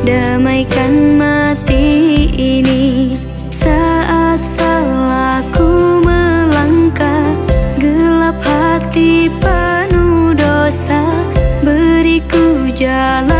Damaikan mati ini Saat salahku melangkah. Gelap hati penuh dosa Beriku jalan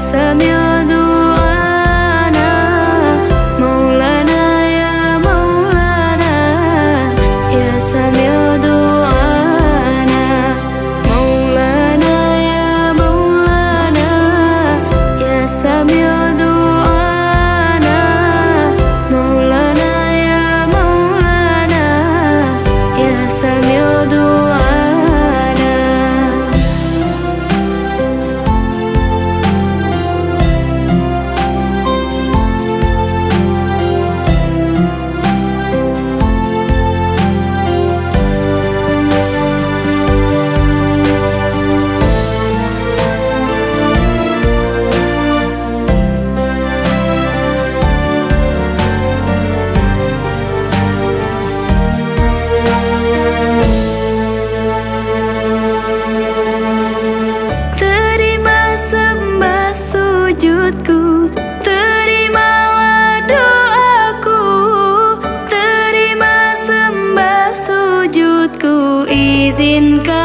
Sami. maksudku Terimalah doaku Terima sembah sujudku Izinkan